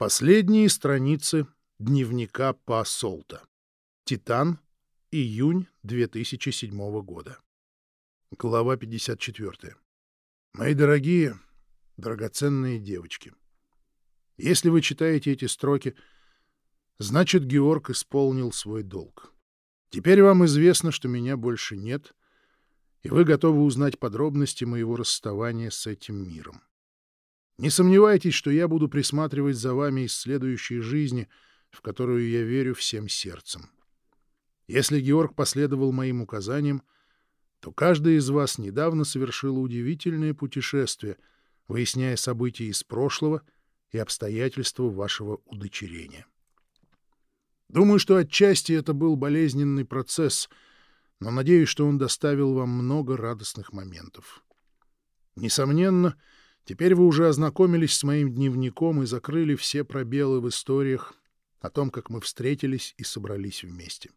Последние страницы дневника Пасолта. Титан. Июнь 2007 года. Глава 54. Мои дорогие, драгоценные девочки, если вы читаете эти строки, значит, Георг исполнил свой долг. Теперь вам известно, что меня больше нет, и вы готовы узнать подробности моего расставания с этим миром. Не сомневайтесь, что я буду присматривать за вами из следующей жизни, в которую я верю всем сердцем. Если Георг последовал моим указаниям, то каждый из вас недавно совершил удивительное путешествие, выясняя события из прошлого и обстоятельства вашего удочерения. Думаю, что отчасти это был болезненный процесс, но надеюсь, что он доставил вам много радостных моментов. Несомненно, — Теперь вы уже ознакомились с моим дневником и закрыли все пробелы в историях о том, как мы встретились и собрались вместе.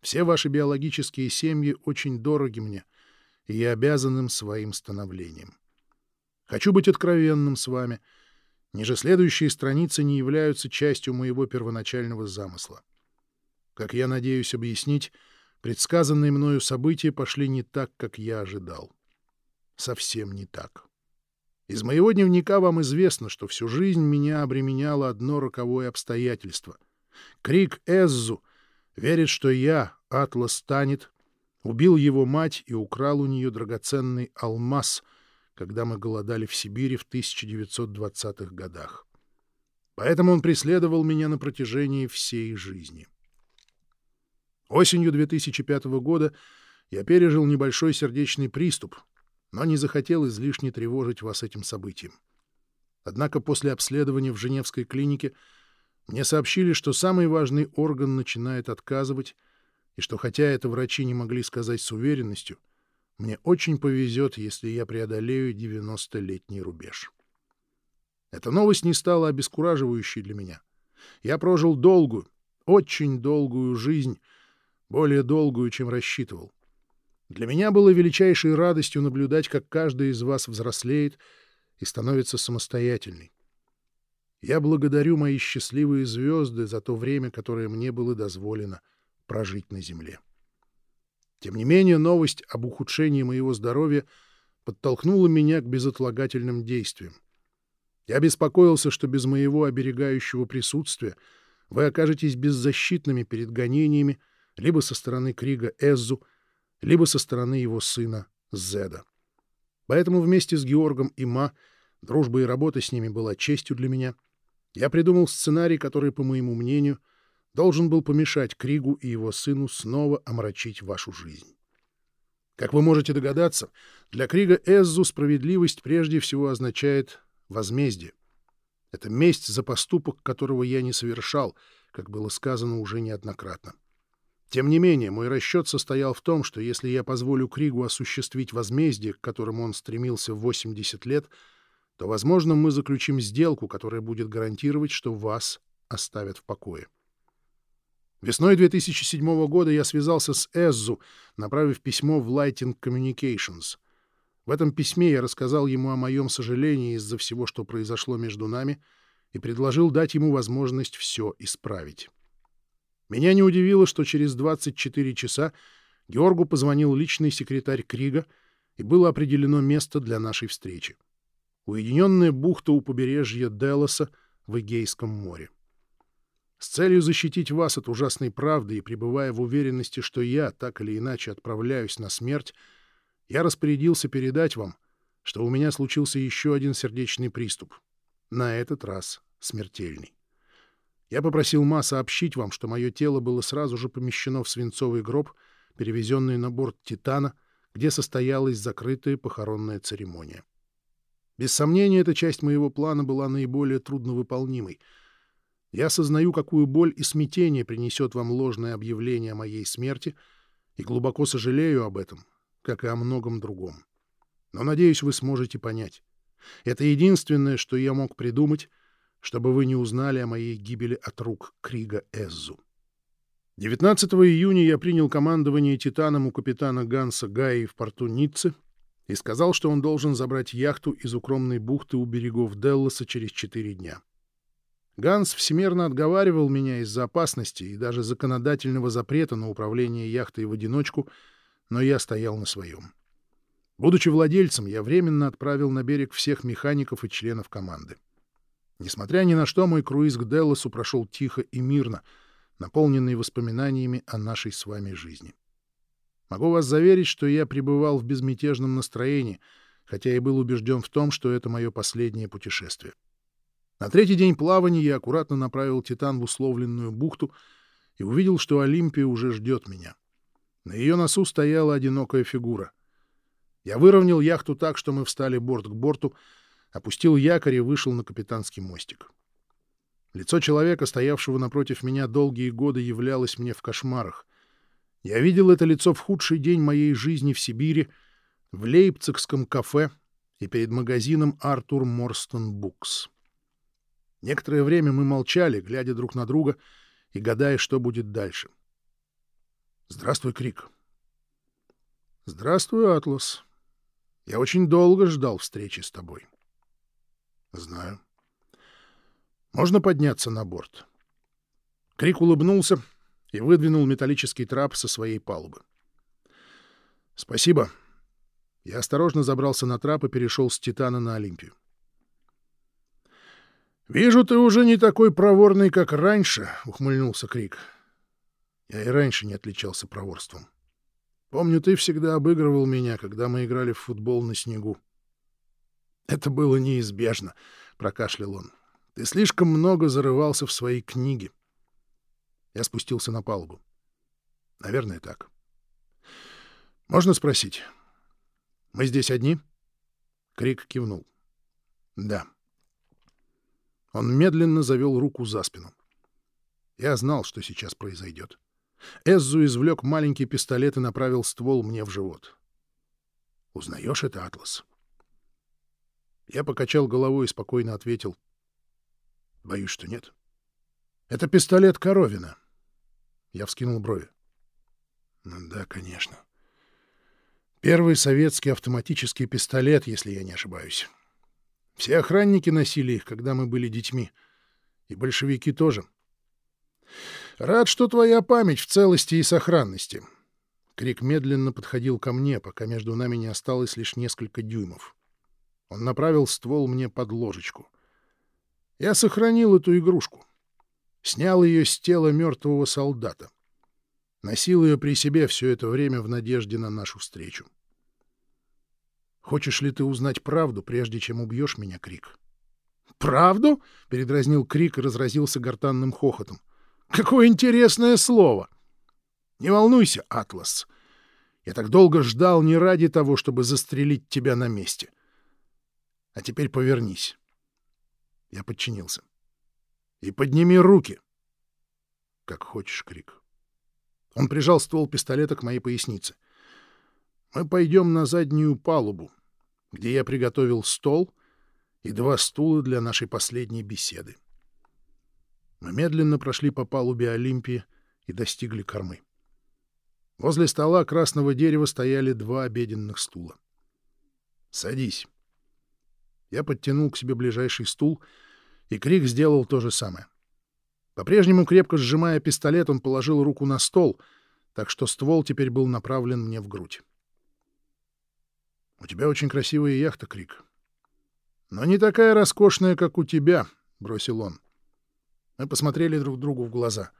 Все ваши биологические семьи очень дороги мне, и я обязан им своим становлением. Хочу быть откровенным с вами. Ниже следующие страницы не являются частью моего первоначального замысла. Как я надеюсь объяснить, предсказанные мною события пошли не так, как я ожидал. Совсем не так. Из моего дневника вам известно, что всю жизнь меня обременяло одно роковое обстоятельство. Крик Эззу верит, что я, Атлас Танит, убил его мать и украл у нее драгоценный алмаз, когда мы голодали в Сибири в 1920-х годах. Поэтому он преследовал меня на протяжении всей жизни. Осенью 2005 года я пережил небольшой сердечный приступ, но не захотел излишне тревожить вас этим событием. Однако после обследования в Женевской клинике мне сообщили, что самый важный орган начинает отказывать, и что хотя это врачи не могли сказать с уверенностью, мне очень повезет, если я преодолею 90-летний рубеж. Эта новость не стала обескураживающей для меня. Я прожил долгую, очень долгую жизнь, более долгую, чем рассчитывал. Для меня было величайшей радостью наблюдать, как каждый из вас взрослеет и становится самостоятельной. Я благодарю мои счастливые звезды за то время, которое мне было дозволено прожить на земле. Тем не менее, новость об ухудшении моего здоровья подтолкнула меня к безотлагательным действиям. Я беспокоился, что без моего оберегающего присутствия вы окажетесь беззащитными перед гонениями либо со стороны Крига Эззу, либо со стороны его сына Зеда. Поэтому вместе с Георгом и Ма дружба и работа с ними была честью для меня. Я придумал сценарий, который, по моему мнению, должен был помешать Кригу и его сыну снова омрачить вашу жизнь. Как вы можете догадаться, для Крига Эззу справедливость прежде всего означает возмездие. Это месть за поступок, которого я не совершал, как было сказано уже неоднократно. Тем не менее, мой расчет состоял в том, что если я позволю Кригу осуществить возмездие, к которому он стремился в 80 лет, то, возможно, мы заключим сделку, которая будет гарантировать, что вас оставят в покое. Весной 2007 года я связался с Эззу, направив письмо в Lighting Communications. В этом письме я рассказал ему о моем сожалении из-за всего, что произошло между нами, и предложил дать ему возможность все исправить. Меня не удивило, что через 24 часа Георгу позвонил личный секретарь Крига, и было определено место для нашей встречи. Уединенная бухта у побережья Делоса в Эгейском море. С целью защитить вас от ужасной правды и пребывая в уверенности, что я так или иначе отправляюсь на смерть, я распорядился передать вам, что у меня случился еще один сердечный приступ, на этот раз смертельный. Я попросил Ма сообщить вам, что мое тело было сразу же помещено в свинцовый гроб, перевезенный на борт «Титана», где состоялась закрытая похоронная церемония. Без сомнения, эта часть моего плана была наиболее трудновыполнимой. Я осознаю, какую боль и смятение принесет вам ложное объявление о моей смерти, и глубоко сожалею об этом, как и о многом другом. Но, надеюсь, вы сможете понять. Это единственное, что я мог придумать, чтобы вы не узнали о моей гибели от рук Крига Эззу. 19 июня я принял командование «Титаном» у капитана Ганса Гаи в порту Ниццы и сказал, что он должен забрать яхту из укромной бухты у берегов Делласа через четыре дня. Ганс всемерно отговаривал меня из-за опасности и даже законодательного запрета на управление яхтой в одиночку, но я стоял на своем. Будучи владельцем, я временно отправил на берег всех механиков и членов команды. Несмотря ни на что, мой круиз к Делласу прошел тихо и мирно, наполненный воспоминаниями о нашей с вами жизни. Могу вас заверить, что я пребывал в безмятежном настроении, хотя и был убежден в том, что это мое последнее путешествие. На третий день плавания я аккуратно направил «Титан» в условленную бухту и увидел, что Олимпия уже ждет меня. На ее носу стояла одинокая фигура. Я выровнял яхту так, что мы встали борт к борту, опустил якорь и вышел на капитанский мостик. Лицо человека, стоявшего напротив меня долгие годы, являлось мне в кошмарах. Я видел это лицо в худший день моей жизни в Сибири, в лейпцигском кафе и перед магазином «Артур Морстон Букс». Некоторое время мы молчали, глядя друг на друга и гадая, что будет дальше. «Здравствуй, Крик». «Здравствуй, Атлас. Я очень долго ждал встречи с тобой». «Знаю». «Можно подняться на борт?» Крик улыбнулся и выдвинул металлический трап со своей палубы. «Спасибо». Я осторожно забрался на трап и перешел с Титана на Олимпию. «Вижу, ты уже не такой проворный, как раньше», — ухмыльнулся Крик. Я и раньше не отличался проворством. Помню, ты всегда обыгрывал меня, когда мы играли в футбол на снегу. Это было неизбежно, — прокашлял он. Ты слишком много зарывался в свои книги. Я спустился на палубу. Наверное, так. Можно спросить? Мы здесь одни? Крик кивнул. Да. Он медленно завел руку за спину. Я знал, что сейчас произойдет. Эззу извлек маленький пистолет и направил ствол мне в живот. «Узнаешь это, Атлас?» Я покачал головой и спокойно ответил. «Боюсь, что нет». «Это пистолет Коровина». Я вскинул брови. «Ну да, конечно. Первый советский автоматический пистолет, если я не ошибаюсь. Все охранники носили их, когда мы были детьми. И большевики тоже. Рад, что твоя память в целости и сохранности. Крик медленно подходил ко мне, пока между нами не осталось лишь несколько дюймов. Он направил ствол мне под ложечку. Я сохранил эту игрушку. Снял ее с тела мертвого солдата. Носил ее при себе все это время в надежде на нашу встречу. Хочешь ли ты узнать правду, прежде чем убьешь меня, Крик? «Правду?» — передразнил Крик и разразился гортанным хохотом. «Какое интересное слово!» «Не волнуйся, Атлас. Я так долго ждал не ради того, чтобы застрелить тебя на месте. А теперь повернись». Я подчинился. «И подними руки!» «Как хочешь, Крик». Он прижал ствол пистолета к моей пояснице. «Мы пойдем на заднюю палубу где я приготовил стол и два стула для нашей последней беседы. Мы медленно прошли по палубе Олимпии и достигли кормы. Возле стола красного дерева стояли два обеденных стула. «Садись». Я подтянул к себе ближайший стул, и Крик сделал то же самое. По-прежнему крепко сжимая пистолет, он положил руку на стол, так что ствол теперь был направлен мне в грудь. У тебя очень красивая яхта, Крик. Но не такая роскошная, как у тебя, — бросил он. Мы посмотрели друг другу в глаза.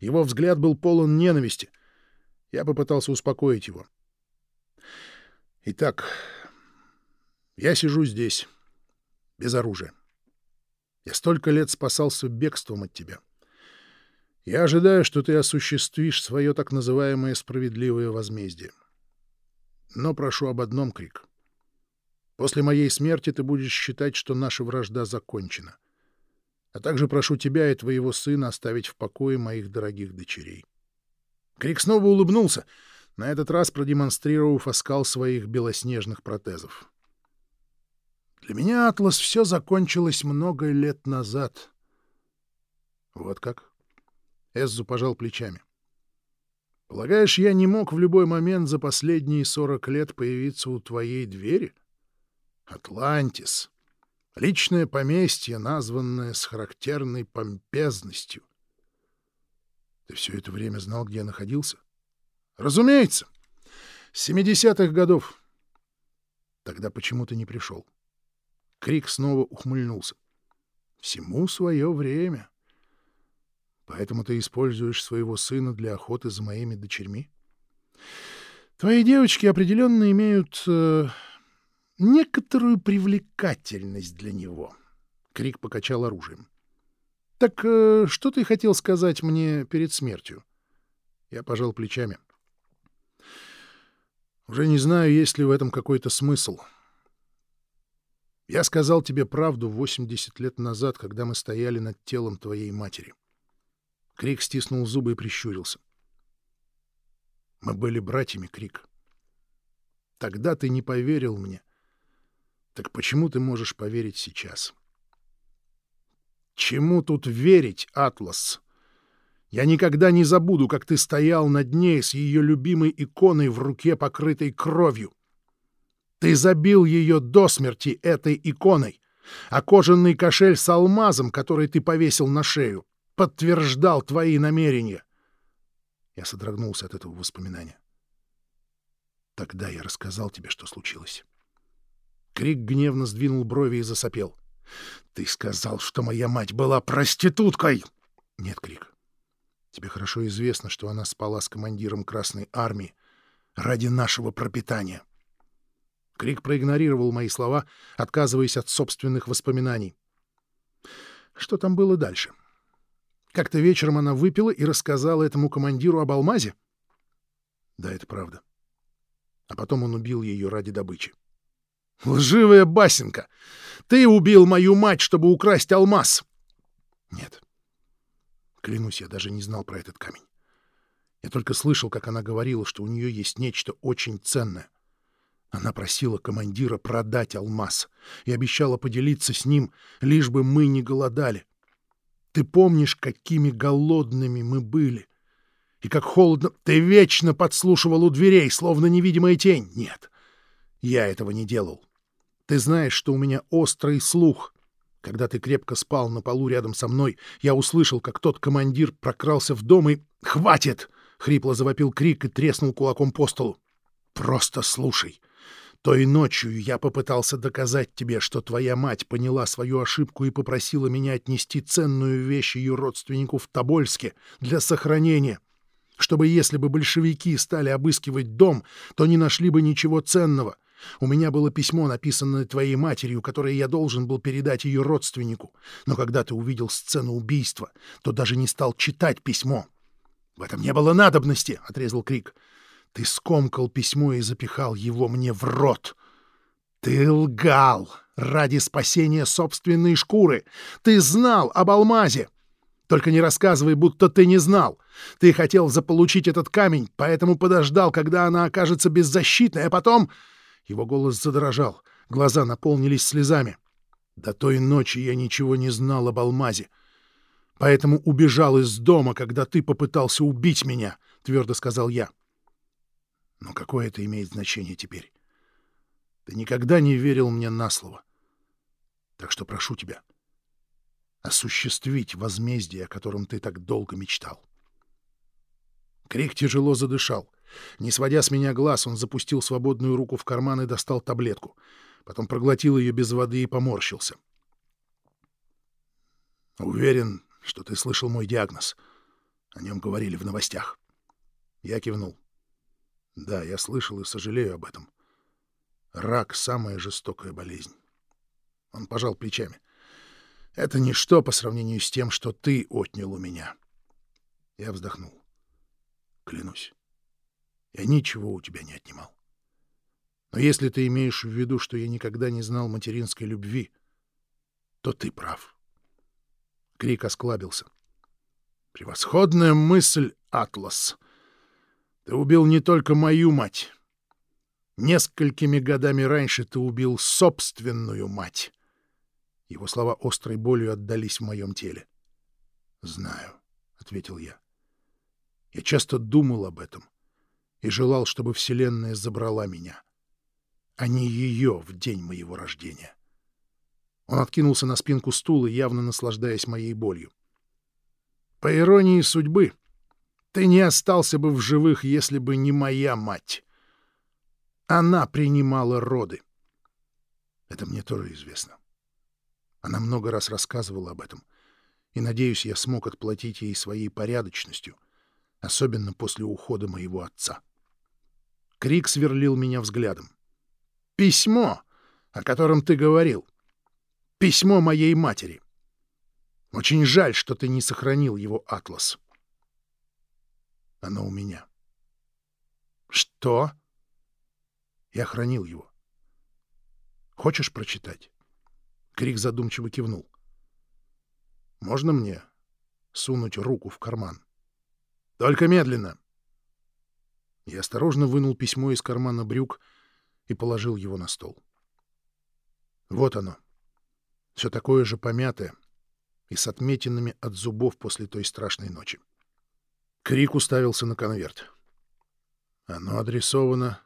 Его взгляд был полон ненависти. Я попытался успокоить его. Итак, я сижу здесь, без оружия. Я столько лет спасался бегством от тебя. Я ожидаю, что ты осуществишь свое так называемое справедливое возмездие. Но прошу об одном, Крик. После моей смерти ты будешь считать, что наша вражда закончена. А также прошу тебя и твоего сына оставить в покое моих дорогих дочерей. Крик снова улыбнулся, на этот раз продемонстрировав оскал своих белоснежных протезов. Для меня, Атлас, все закончилось много лет назад. Вот как? Эззу пожал плечами. Полагаешь, я не мог в любой момент за последние сорок лет появиться у твоей двери? Атлантис. Личное поместье, названное с характерной помпезностью. Ты все это время знал, где я находился? Разумеется. С 70-х годов. Тогда почему ты не пришел? Крик снова ухмыльнулся. Всему свое время. Поэтому ты используешь своего сына для охоты за моими дочерьми? Твои девочки определенно имеют э, некоторую привлекательность для него. Крик покачал оружием. Так э, что ты хотел сказать мне перед смертью? Я пожал плечами. Уже не знаю, есть ли в этом какой-то смысл. — я сказал тебе правду 80 лет назад, когда мы стояли над телом твоей матери. Крик стиснул зубы и прищурился. Мы были братьями, Крик. Тогда ты не поверил мне. Так почему ты можешь поверить сейчас? Чему тут верить, Атлас? Я никогда не забуду, как ты стоял над ней с ее любимой иконой в руке, покрытой кровью. Ты забил ее до смерти этой иконой, а кожаный кошель с алмазом, который ты повесил на шею, подтверждал твои намерения. Я содрогнулся от этого воспоминания. Тогда я рассказал тебе, что случилось. Крик гневно сдвинул брови и засопел. «Ты сказал, что моя мать была проституткой!» «Нет, Крик. Тебе хорошо известно, что она спала с командиром Красной Армии ради нашего пропитания». Крик проигнорировал мои слова, отказываясь от собственных воспоминаний. Что там было дальше? Как-то вечером она выпила и рассказала этому командиру об алмазе? Да, это правда. А потом он убил ее ради добычи. Лживая басенка! Ты убил мою мать, чтобы украсть алмаз! Нет. Клянусь, я даже не знал про этот камень. Я только слышал, как она говорила, что у нее есть нечто очень ценное. Она просила командира продать алмаз и обещала поделиться с ним, лишь бы мы не голодали. Ты помнишь, какими голодными мы были? И как холодно... Ты вечно подслушивал у дверей, словно невидимая тень. Нет, я этого не делал. Ты знаешь, что у меня острый слух. Когда ты крепко спал на полу рядом со мной, я услышал, как тот командир прокрался в дом и... «Хватит!» — хрипло завопил крик и треснул кулаком по столу. «Просто слушай!» Той ночью я попытался доказать тебе, что твоя мать поняла свою ошибку и попросила меня отнести ценную вещь ее родственнику в Тобольске для сохранения, чтобы если бы большевики стали обыскивать дом, то не нашли бы ничего ценного. У меня было письмо, написанное твоей матерью, которое я должен был передать ее родственнику. Но когда ты увидел сцену убийства, то даже не стал читать письмо. — В этом не было надобности, — отрезал Крик. Ты скомкал письмо и запихал его мне в рот. Ты лгал ради спасения собственной шкуры. Ты знал об алмазе. Только не рассказывай, будто ты не знал. Ты хотел заполучить этот камень, поэтому подождал, когда она окажется беззащитной, а потом...» Его голос задрожал, глаза наполнились слезами. «До той ночи я ничего не знал об алмазе. Поэтому убежал из дома, когда ты попытался убить меня», — твердо сказал я. Но какое это имеет значение теперь? Ты никогда не верил мне на слово. Так что прошу тебя осуществить возмездие, о котором ты так долго мечтал. Крик тяжело задышал. Не сводя с меня глаз, он запустил свободную руку в карман и достал таблетку. Потом проглотил ее без воды и поморщился. «Уверен, что ты слышал мой диагноз. О нем говорили в новостях». Я кивнул. Да, я слышал и сожалею об этом. Рак — самая жестокая болезнь. Он пожал плечами. Это ничто по сравнению с тем, что ты отнял у меня. Я вздохнул. Клянусь, я ничего у тебя не отнимал. Но если ты имеешь в виду, что я никогда не знал материнской любви, то ты прав. Крик осклабился. Превосходная мысль, Атлас. Ты убил не только мою мать. Несколькими годами раньше ты убил собственную мать. Его слова острой болью отдались в моем теле. «Знаю», — ответил я. «Я часто думал об этом и желал, чтобы Вселенная забрала меня, а не ее в день моего рождения. Он откинулся на спинку стула, явно наслаждаясь моей болью. По иронии судьбы, ты не остался бы в живых, если бы не моя мать. Она принимала роды. Это мне тоже известно. Она много раз рассказывала об этом, и, надеюсь, я смог отплатить ей своей порядочностью, особенно после ухода моего отца. Крик сверлил меня взглядом. «Письмо, о котором ты говорил. Письмо моей матери. Очень жаль, что ты не сохранил его атлас. Оно у меня». «Что?» Я хранил его. Хочешь прочитать? Крик задумчиво кивнул. Можно мне сунуть руку в карман? Только медленно. Я осторожно вынул письмо из кармана брюк и положил его на стол. Вот оно. Все такое же помятое и с отметинами от зубов после той страшной ночи. Крик уставился на конверт. Оно адресовано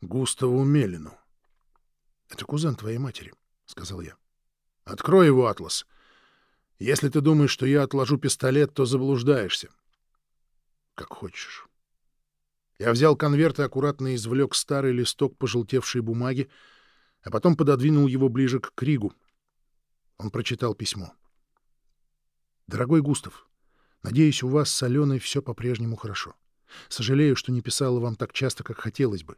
Густаву Мелину. — Это кузен твоей матери, — сказал я. — Открой его, Атлас. Если ты думаешь, что я отложу пистолет, то заблуждаешься. — Как хочешь. Я взял конверт и аккуратно извлек старый листок пожелтевшей бумаги, а потом пододвинул его ближе к Кригу. Он прочитал письмо. «Дорогой Густав, надеюсь, у вас с Аленой все по-прежнему хорошо. Сожалею, что не писала вам так часто, как хотелось бы.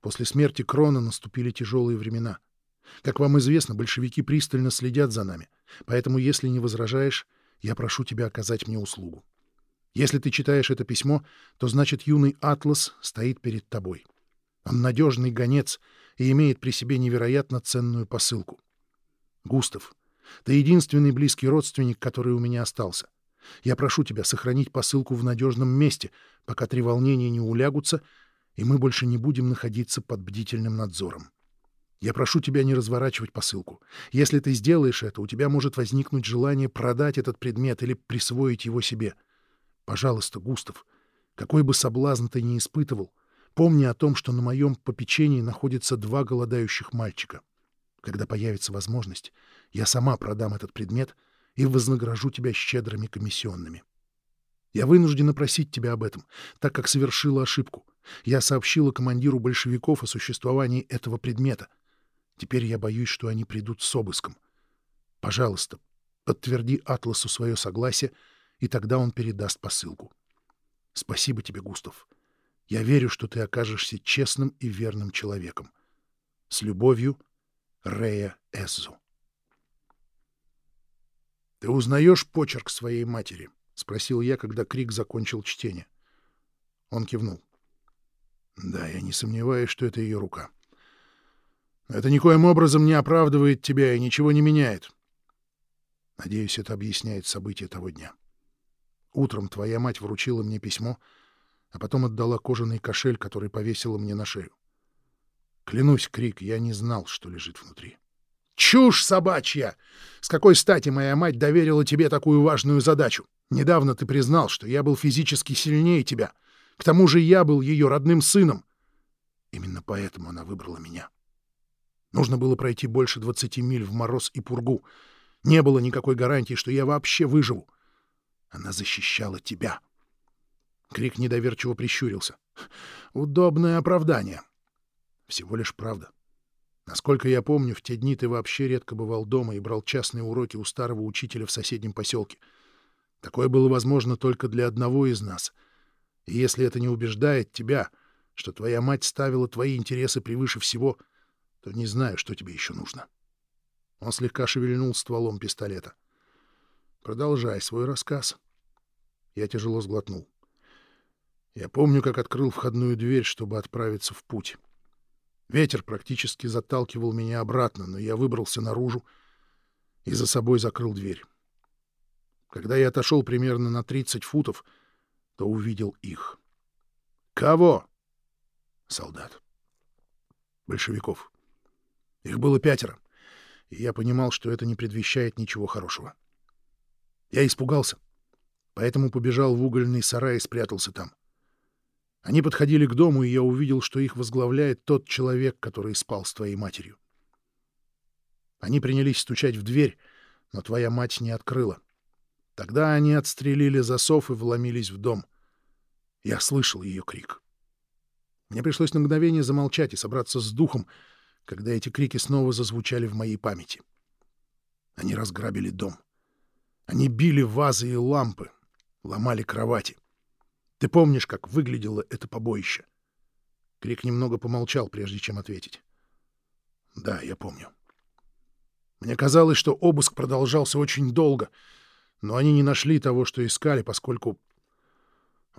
После смерти Крона наступили тяжелые времена. Как вам известно, большевики пристально следят за нами, поэтому, если не возражаешь, я прошу тебя оказать мне услугу. Если ты читаешь это письмо, то значит юный Атлас стоит перед тобой. Он надежный гонец и имеет при себе невероятно ценную посылку. Густав, ты единственный близкий родственник, который у меня остался. Я прошу тебя сохранить посылку в надежном месте, пока три волнения не улягутся, и мы больше не будем находиться под бдительным надзором. Я прошу тебя не разворачивать посылку. Если ты сделаешь это, у тебя может возникнуть желание продать этот предмет или присвоить его себе. Пожалуйста, Густав, какой бы соблазн ты ни испытывал, помни о том, что на моем попечении находятся два голодающих мальчика. Когда появится возможность, я сама продам этот предмет и вознагражу тебя щедрыми комиссионными. Я вынуждена просить тебя об этом, так как совершила ошибку. Я сообщила командиру большевиков о существовании этого предмета. Теперь я боюсь, что они придут с обыском. Пожалуйста, подтверди Атласу свое согласие, и тогда он передаст посылку. Спасибо тебе, Густав. Я верю, что ты окажешься честным и верным человеком. С любовью, Рея Эззу. — Ты узнаешь почерк своей матери? — спросил я, когда Крик закончил чтение. Он кивнул. Да, я не сомневаюсь, что это ее рука. Это никоим образом не оправдывает тебя и ничего не меняет. Надеюсь, это объясняет события того дня. Утром твоя мать вручила мне письмо, а потом отдала кожаный кошель, который повесила мне на шею. Клянусь, Крик, я не знал, что лежит внутри. «Чушь собачья! С какой стати моя мать доверила тебе такую важную задачу? Недавно ты признал, что я был физически сильнее тебя». К тому же я был ее родным сыном. Именно поэтому она выбрала меня. Нужно было пройти больше двадцати миль в мороз и пургу. Не было никакой гарантии, что я вообще выживу. Она защищала тебя. Крик недоверчиво прищурился. Удобное оправдание. Всего лишь правда. Насколько я помню, в те дни ты вообще редко бывал дома и брал частные уроки у старого учителя в соседнем поселке. Такое было возможно только для одного из нас — и если это не убеждает тебя, что твоя мать ставила твои интересы превыше всего, то не знаю, что тебе еще нужно. Он слегка шевельнул стволом пистолета. Продолжай свой рассказ. Я тяжело сглотнул. Я помню, как открыл входную дверь, чтобы отправиться в путь. Ветер практически заталкивал меня обратно, но я выбрался наружу и за собой закрыл дверь. Когда я отошел примерно на 30 футов, то увидел их. «Кого?» «Солдат. Большевиков. Их было пятеро, и я понимал, что это не предвещает ничего хорошего. Я испугался, поэтому побежал в угольный сарай и спрятался там. Они подходили к дому, и я увидел, что их возглавляет тот человек, который спал с твоей матерью. Они принялись стучать в дверь, но твоя мать не открыла. Тогда они отстрелили засов и вломились в дом. Я слышал ее крик. Мне пришлось на мгновение замолчать и собраться с духом, когда эти крики снова зазвучали в моей памяти. Они разграбили дом. Они били вазы и лампы, ломали кровати. Ты помнишь, как выглядело это побоище? Крик немного помолчал, прежде чем ответить. Да, я помню. Мне казалось, что обыск продолжался очень долго, но они не нашли того, что искали, поскольку...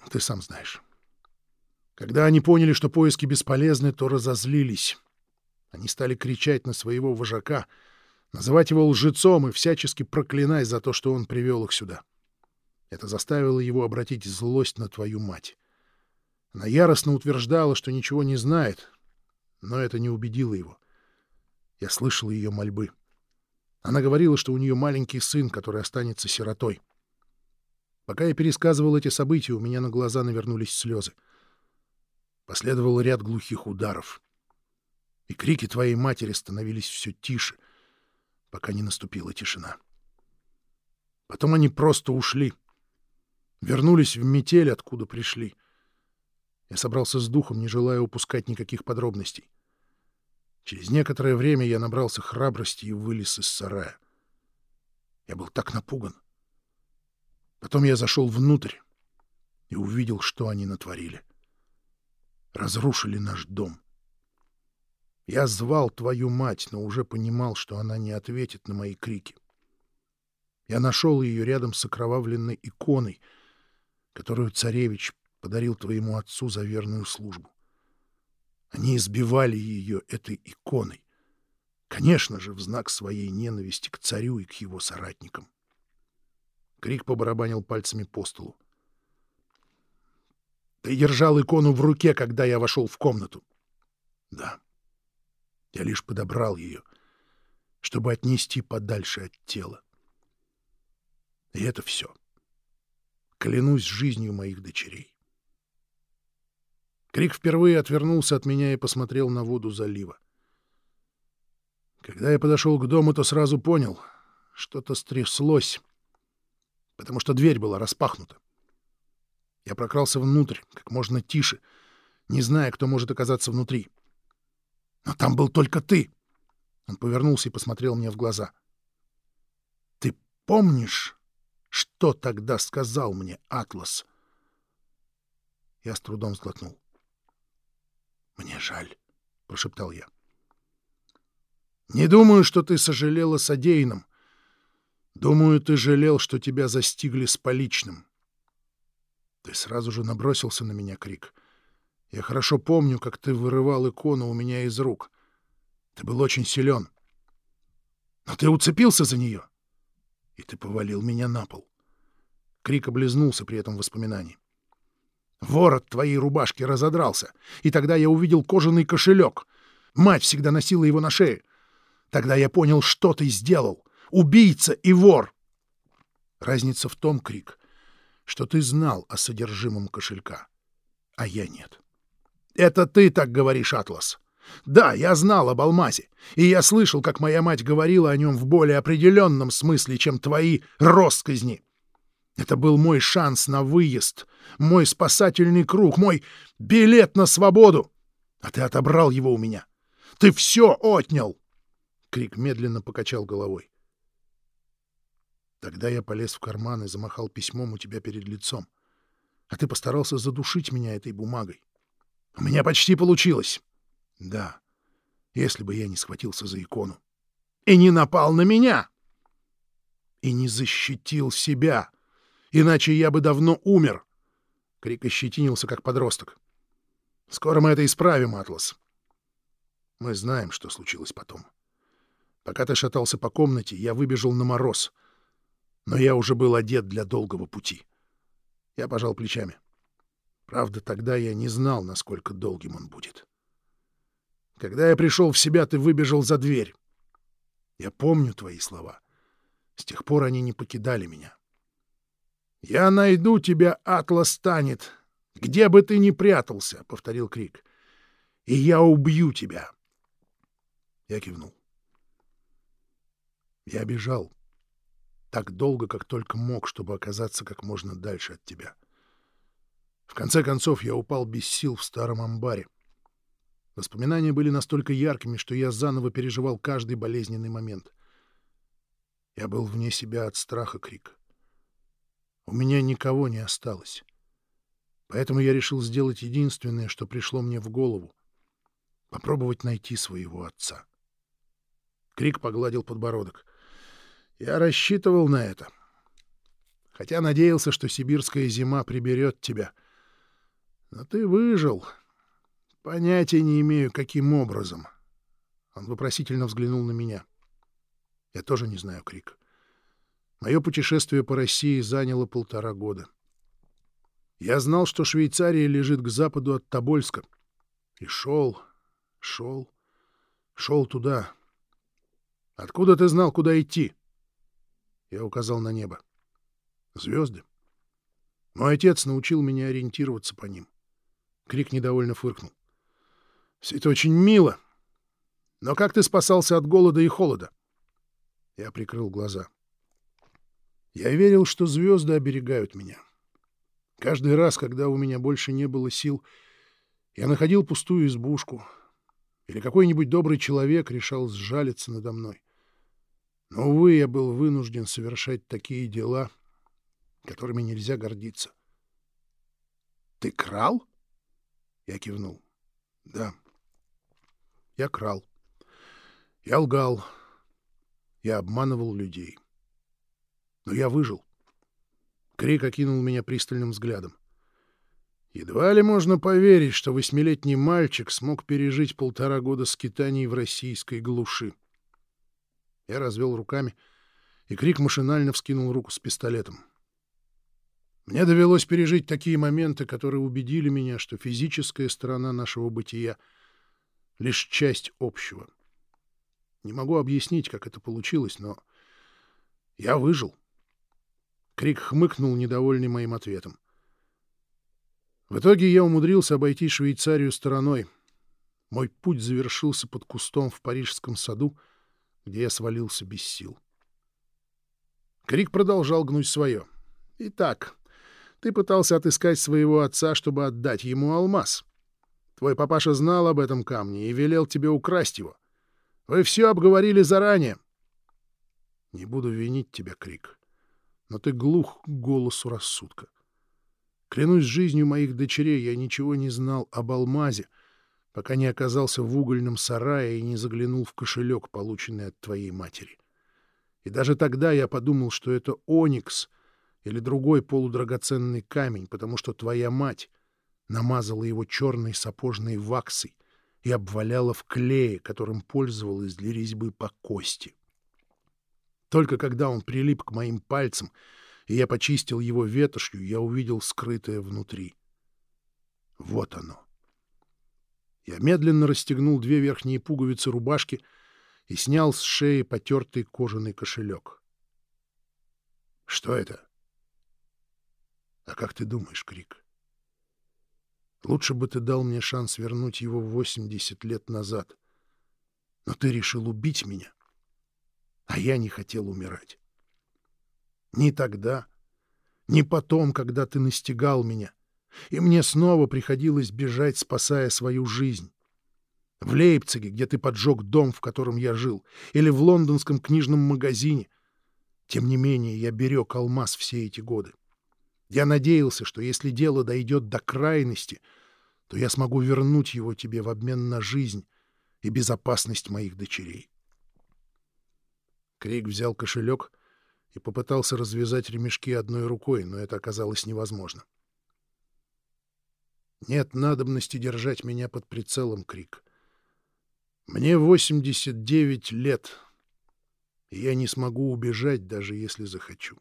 Ты сам знаешь. Когда они поняли, что поиски бесполезны, то разозлились. Они стали кричать на своего вожака, называть его лжецом и всячески проклинать за то, что он привел их сюда. Это заставило его обратить злость на твою мать. Она яростно утверждала, что ничего не знает, но это не убедило его. Я слышал ее мольбы. Она говорила, что у нее маленький сын, который останется сиротой. Пока я пересказывал эти события, у меня на глаза навернулись слезы. Последовал ряд глухих ударов. И крики твоей матери становились все тише, пока не наступила тишина. Потом они просто ушли. Вернулись в метель, откуда пришли. Я собрался с духом, не желая упускать никаких подробностей. Через некоторое время я набрался храбрости и вылез из сарая. Я был так напуган. Потом я зашел внутрь и увидел, что они натворили разрушили наш дом. Я звал твою мать, но уже понимал, что она не ответит на мои крики. Я нашел ее рядом с окровавленной иконой, которую царевич подарил твоему отцу за верную службу. Они избивали ее этой иконой, конечно же, в знак своей ненависти к царю и к его соратникам. Крик побарабанил пальцами по столу. Ты держал икону в руке, когда я вошел в комнату. Да. Я лишь подобрал ее, чтобы отнести подальше от тела. И это все. Клянусь жизнью моих дочерей. Крик впервые отвернулся от меня и посмотрел на воду залива. Когда я подошел к дому, то сразу понял, что-то стряслось, потому что дверь была распахнута. Я прокрался внутрь, как можно тише, не зная, кто может оказаться внутри. Но там был только ты. Он повернулся и посмотрел мне в глаза. Ты помнишь, что тогда сказал мне Атлас? Я с трудом сглотнул. Мне жаль, прошептал я. Не думаю, что ты сожалела содеянным. Думаю, ты жалел, что тебя застигли с поличным. Ты сразу же набросился на меня, Крик. Я хорошо помню, как ты вырывал икону у меня из рук. Ты был очень силен. Но ты уцепился за нее, и ты повалил меня на пол. Крик облизнулся при этом воспоминании. Ворот твоей рубашки разодрался, и тогда я увидел кожаный кошелек. Мать всегда носила его на шее. Тогда я понял, что ты сделал. Убийца и вор. Разница в том, Крик, что ты знал о содержимом кошелька, а я нет. Это ты так говоришь, Атлас. Да, я знал об алмазе, и я слышал, как моя мать говорила о нем в более определенном смысле, чем твои росказни. Это был мой шанс на выезд, мой спасательный круг, мой билет на свободу. А ты отобрал его у меня. Ты все отнял. Крик медленно покачал головой. Тогда я полез в карман и замахал письмом у тебя перед лицом. А ты постарался задушить меня этой бумагой. У меня почти получилось. Да, если бы я не схватился за икону. И не напал на меня. И не защитил себя. Иначе я бы давно умер. Крик ощетинился, как подросток. Скоро мы это исправим, Атлас. Мы знаем, что случилось потом. Пока ты шатался по комнате, я выбежал на мороз — но я уже был одет для долгого пути. Я пожал плечами. Правда, тогда я не знал, насколько долгим он будет. Когда я пришел в себя, ты выбежал за дверь. Я помню твои слова. С тех пор они не покидали меня. «Я найду тебя, Атлас станет, где бы ты ни прятался», — повторил Крик. «И я убью тебя». Я кивнул. Я бежал. Так долго, как только мог, чтобы оказаться как можно дальше от тебя. В конце концов, я упал без сил в старом амбаре. Воспоминания были настолько яркими, что я заново переживал каждый болезненный момент. Я был вне себя от страха, Крик. У меня никого не осталось. Поэтому я решил сделать единственное, что пришло мне в голову — попробовать найти своего отца. Крик погладил подбородок. Я рассчитывал на это. Хотя надеялся, что сибирская зима приберет тебя. Но ты выжил. Понятия не имею, каким образом. Он вопросительно взглянул на меня. Я тоже не знаю, Крик. Мое путешествие по России заняло полтора года. Я знал, что Швейцария лежит к западу от Тобольска. И шел, шел, шел туда. Откуда ты знал, куда идти? Я указал на небо. Звезды. Мой отец научил меня ориентироваться по ним. Крик недовольно фыркнул. Все это очень мило. Но как ты спасался от голода и холода? Я прикрыл глаза. Я верил, что звезды оберегают меня. Каждый раз, когда у меня больше не было сил, я находил пустую избушку, или какой-нибудь добрый человек решал сжалиться надо мной. Но, увы, я был вынужден совершать такие дела, которыми нельзя гордиться. — Ты крал? Я кивнул. — Да. Я крал. Я лгал. Я обманывал людей. Но я выжил. Крик окинул меня пристальным взглядом. Едва ли можно поверить, что восьмилетний мальчик смог пережить полтора года скитаний в российской глуши. Я развел руками, и Крик машинально вскинул руку с пистолетом. Мне довелось пережить такие моменты, которые убедили меня, что физическая сторона нашего бытия — лишь часть общего. Не могу объяснить, как это получилось, но я выжил. Крик хмыкнул, недовольный моим ответом. В итоге я умудрился обойти Швейцарию стороной. Мой путь завершился под кустом в Парижском саду, где я свалился без сил. Крик продолжал гнуть свое. «Итак, ты пытался отыскать своего отца, чтобы отдать ему алмаз. Твой папаша знал об этом камне и велел тебе украсть его. Вы все обговорили заранее». «Не буду винить тебя, Крик но ты глух к голосу рассудка. Клянусь жизнью моих дочерей, я ничего не знал об алмазе, пока не оказался в угольном сарае и не заглянул в кошелек, полученный от твоей матери. И даже тогда я подумал, что это оникс или другой полудрагоценный камень, потому что твоя мать намазала его черной сапожной ваксой и обваляла в клее, которым пользовалась для резьбы по кости. Только когда он прилип к моим пальцам, и я почистил его ветошью, я увидел скрытое внутри. Вот оно. Я медленно расстегнул две верхние пуговицы рубашки и снял с шеи потертый кожаный кошелек. Что это? А как ты думаешь, Крик? Лучше бы ты дал мне шанс вернуть его 80 лет назад. Но ты решил убить меня а я не хотел умирать. Ни тогда, ни потом, когда ты настигал меня, и мне снова приходилось бежать, спасая свою жизнь. В Лейпциге, где ты поджег дом, в котором я жил, или в лондонском книжном магазине. Тем не менее, я берег алмаз все эти годы. Я надеялся, что если дело дойдет до крайности, то я смогу вернуть его тебе в обмен на жизнь и безопасность моих дочерей. Крик взял кошелек и попытался развязать ремешки одной рукой, но это оказалось невозможно. Нет надобности держать меня под прицелом, Крик. Мне 89 лет, и я не смогу убежать, даже если захочу.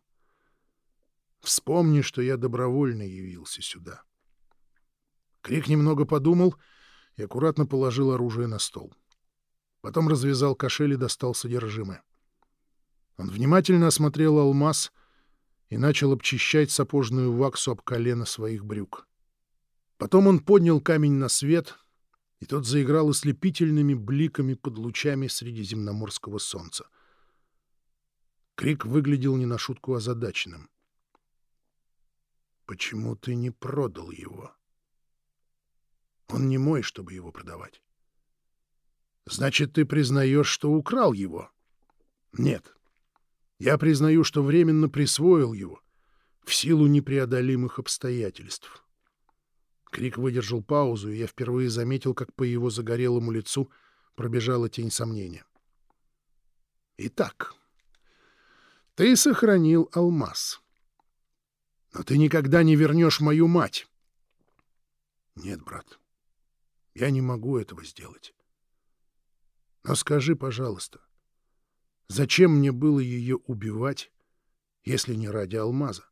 Вспомни, что я добровольно явился сюда. Крик немного подумал и аккуратно положил оружие на стол. Потом развязал кошель и достал содержимое. Он внимательно осмотрел алмаз и начал обчищать сапожную ваксу об колено своих брюк. Потом он поднял камень на свет, и тот заиграл ослепительными бликами под лучами средиземноморского солнца. Крик выглядел не на шутку озадаченным. «Почему ты не продал его?» «Он не мой, чтобы его продавать». «Значит, ты признаешь, что украл его?» «Нет. Я признаю, что временно присвоил его в силу непреодолимых обстоятельств». Крик выдержал паузу, и я впервые заметил, как по его загорелому лицу пробежала тень сомнения. «Итак, ты сохранил алмаз. Но ты никогда не вернешь мою мать. Нет, брат, я не могу этого сделать. Но скажи, пожалуйста, зачем мне было ее убивать, если не ради алмаза?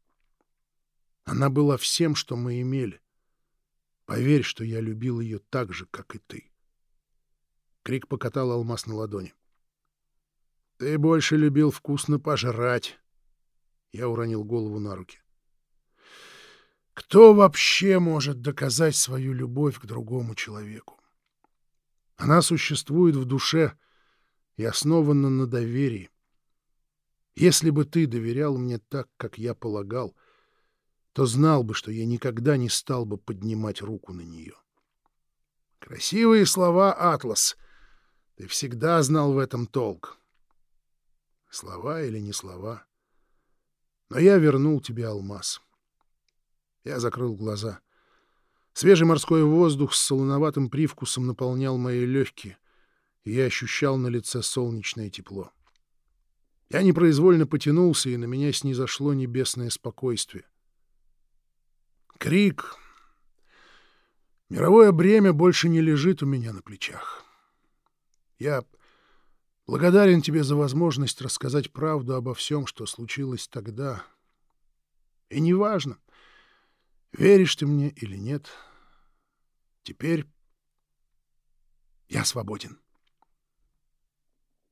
Она была всем, что мы имели. Поверь, что я любил ее так же, как и ты. Крик покатал алмаз на ладони. Ты больше любил вкусно пожрать. Я уронил голову на руки. Кто вообще может доказать свою любовь к другому человеку? Она существует в душе и основана на доверии. Если бы ты доверял мне так, как я полагал, то знал бы, что я никогда не стал бы поднимать руку на нее. Красивые слова, Атлас. Ты всегда знал в этом толк. Слова или не слова. Но я вернул тебе алмаз. Я закрыл глаза. Свежий морской воздух с солоноватым привкусом наполнял мои легкие, и я ощущал на лице солнечное тепло. Я непроизвольно потянулся, и на меня снизошло небесное спокойствие. Крик. Мировое бремя больше не лежит у меня на плечах. Я Благодарен тебе за возможность рассказать правду обо всем, что случилось тогда. И неважно, веришь ты мне или нет, теперь я свободен.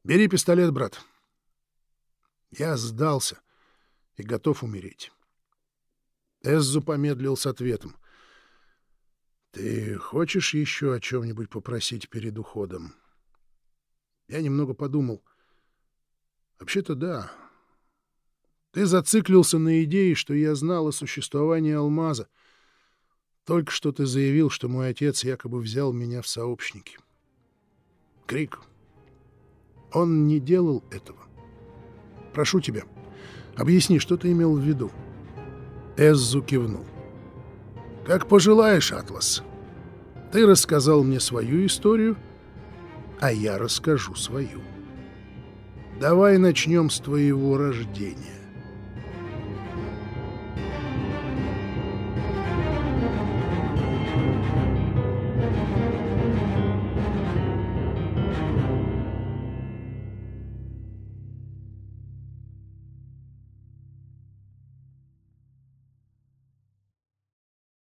Бери пистолет, брат. Я сдался и готов умереть. Эззу помедлил с ответом. «Ты хочешь еще о чем-нибудь попросить перед уходом?» Я немного подумал. Вообще-то да. Ты зациклился на идее, что я знал о существовании алмаза. Только что ты заявил, что мой отец якобы взял меня в сообщники. Крик. Он не делал этого. Прошу тебя, объясни, что ты имел в виду. Эззу кивнул. Как пожелаешь, Атлас. Ты рассказал мне свою историю — а я расскажу свою. Давай начнем с твоего рождения.